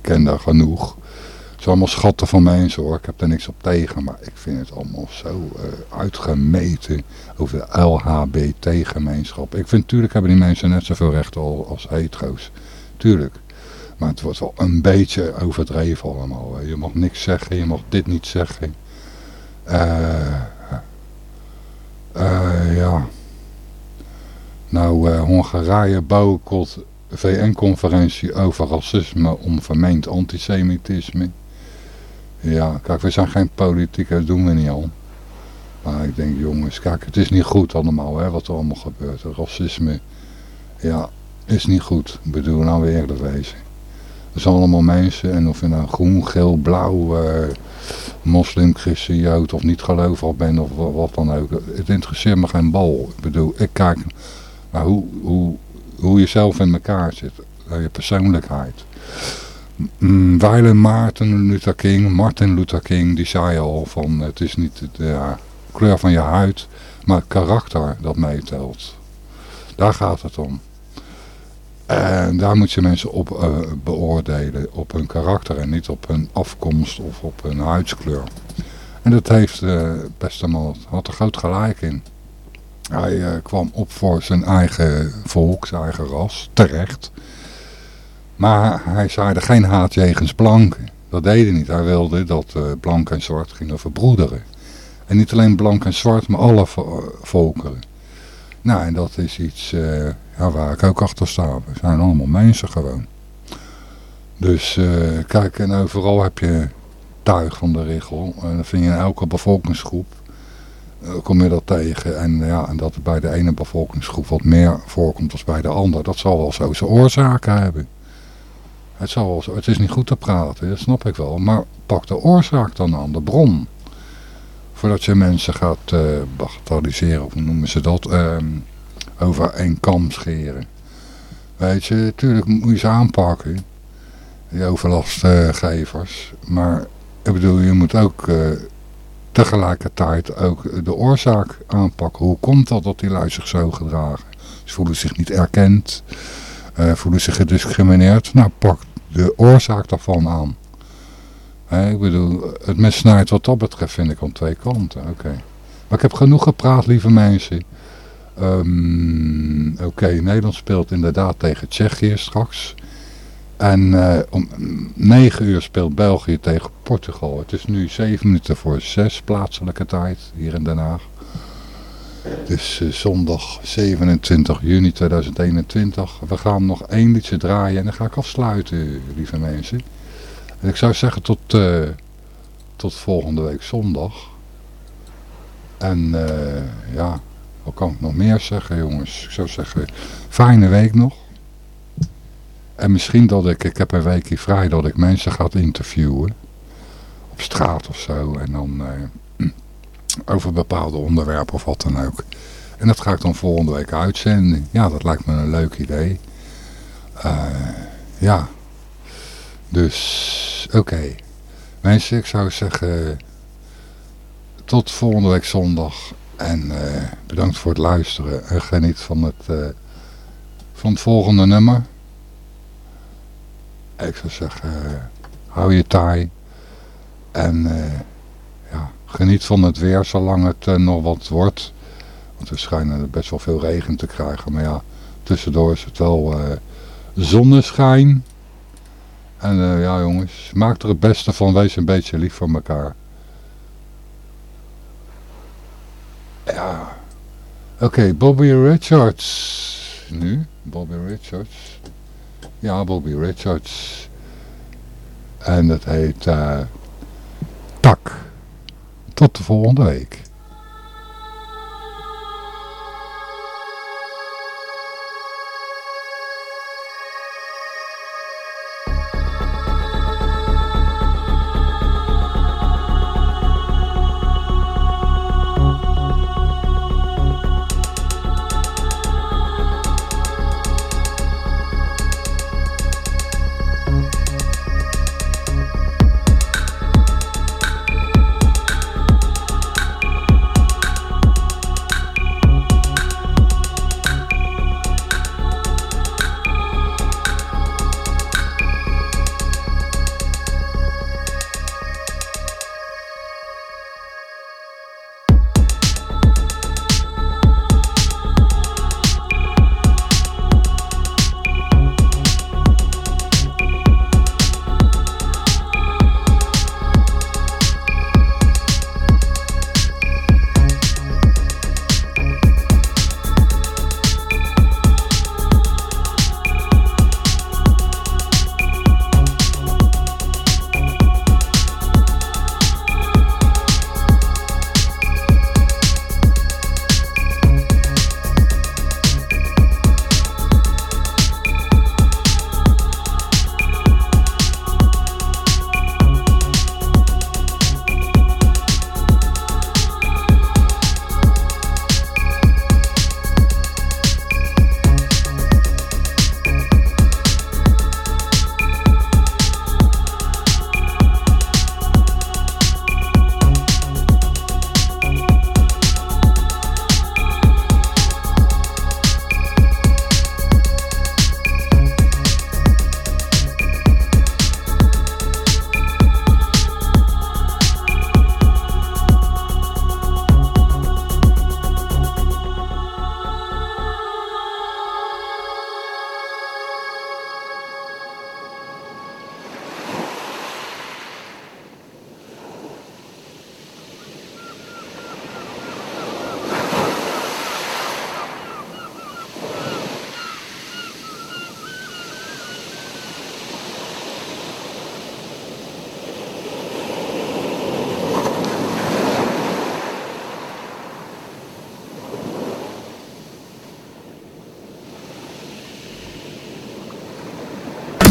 ken daar genoeg. Het zijn allemaal schatten van mensen hoor, ik heb er niks op tegen. Maar ik vind het allemaal zo uh, uitgemeten over de LHBT-gemeenschap. Ik vind, natuurlijk hebben die mensen net zoveel rechten als hetero's. Tuurlijk. Maar het wordt wel een beetje overdreven allemaal. Je mag niks zeggen, je mag dit niet zeggen. Eh... Uh, ja. Nou, uh, Hongarije boycott VN-conferentie over racisme om vermeend antisemitisme. Ja, kijk, we zijn geen politiek, dat doen we niet al. Maar ik denk, jongens, kijk, het is niet goed allemaal, hè, wat er allemaal gebeurt. Racisme, ja, is niet goed. Ik bedoel, nou weer eerder wezen. Het zijn allemaal mensen, en of je nou groen, geel, blauw, uh, moslim, christen, jood of niet gelovig bent of wat dan ook. Het interesseert me geen bal. Ik bedoel, ik kijk naar hoe, hoe, hoe je zelf in elkaar zit. Naar je persoonlijkheid. Mm, Weilen Maarten Luther King, Martin Luther King, die zei al van het is niet de kleur van je huid, maar het karakter dat meetelt. Daar gaat het om. En daar moet je mensen op uh, beoordelen, op hun karakter en niet op hun afkomst of op hun huidskleur. En dat heeft uh, beste man, had er groot gelijk in. Hij uh, kwam op voor zijn eigen volk, zijn eigen ras, terecht. Maar hij zaaide geen haat jegens blanken. Dat deed hij niet. Hij wilde dat uh, blank en zwart gingen verbroederen. En niet alleen blank en zwart, maar alle volkeren. Nou, en dat is iets uh, ja, waar ik ook achter sta. We zijn allemaal mensen gewoon. Dus uh, kijk, en overal heb je tuig van de regel. En dat vind je in elke bevolkingsgroep. Kom je dat tegen. En, ja, en dat het bij de ene bevolkingsgroep wat meer voorkomt dan bij de andere. Dat zal wel zo zijn oorzaken hebben. Het, zal wel het is niet goed te praten, dat snap ik wel. Maar pak de oorzaak dan aan, de bron. Voordat je mensen gaat uh, bagatelliseren, of noemen ze dat, uh, over één kam scheren. Weet je, natuurlijk moet je ze aanpakken, die overlastgevers. maar ik bedoel, je moet ook uh, tegelijkertijd ook de oorzaak aanpakken. Hoe komt dat dat die lui zich zo gedragen? Ze voelen zich niet erkend, uh, voelen zich gediscrimineerd. Nou, pak de oorzaak daarvan aan. Ik bedoel, het mes snijdt wat dat betreft vind ik aan twee kanten. Oké. Maar ik heb genoeg gepraat, lieve mensen. Um, Oké, Nederland speelt inderdaad tegen Tsjechië straks. En uh, om 9 uur speelt België tegen Portugal. Het is nu 7 minuten voor 6 plaatselijke tijd hier in Den Haag. Het is uh, zondag 27 juni 2021. We gaan nog één liedje draaien en dan ga ik afsluiten, lieve mensen. En ik zou zeggen tot, uh, tot volgende week zondag. En uh, ja, wat kan ik nog meer zeggen jongens? Ik zou zeggen, fijne week nog. En misschien dat ik, ik heb een weekje vrij, dat ik mensen ga interviewen. Op straat of zo. En dan uh, over bepaalde onderwerpen of wat dan ook. En dat ga ik dan volgende week uitzenden. Ja, dat lijkt me een leuk idee. Uh, ja. Dus, oké. Mensen, ik zou zeggen... Tot volgende week zondag. En uh, bedankt voor het luisteren. En geniet van het, uh, van het volgende nummer. Ik zou zeggen... hou je taai. En... ja, geniet van het weer zolang het nog wat wordt. Want we schijnen best wel veel regen te krijgen. Maar ja, tussendoor is het wel zonneschijn. En uh, ja jongens, maak er het beste van, wees een beetje lief voor elkaar. Ja. Oké, Bobby Richards. Nu, Bobby Richards. Ja, Bobby Richards. En dat heet uh, Tak. Tot de volgende week.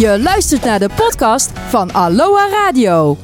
Je luistert naar de podcast van Aloha Radio.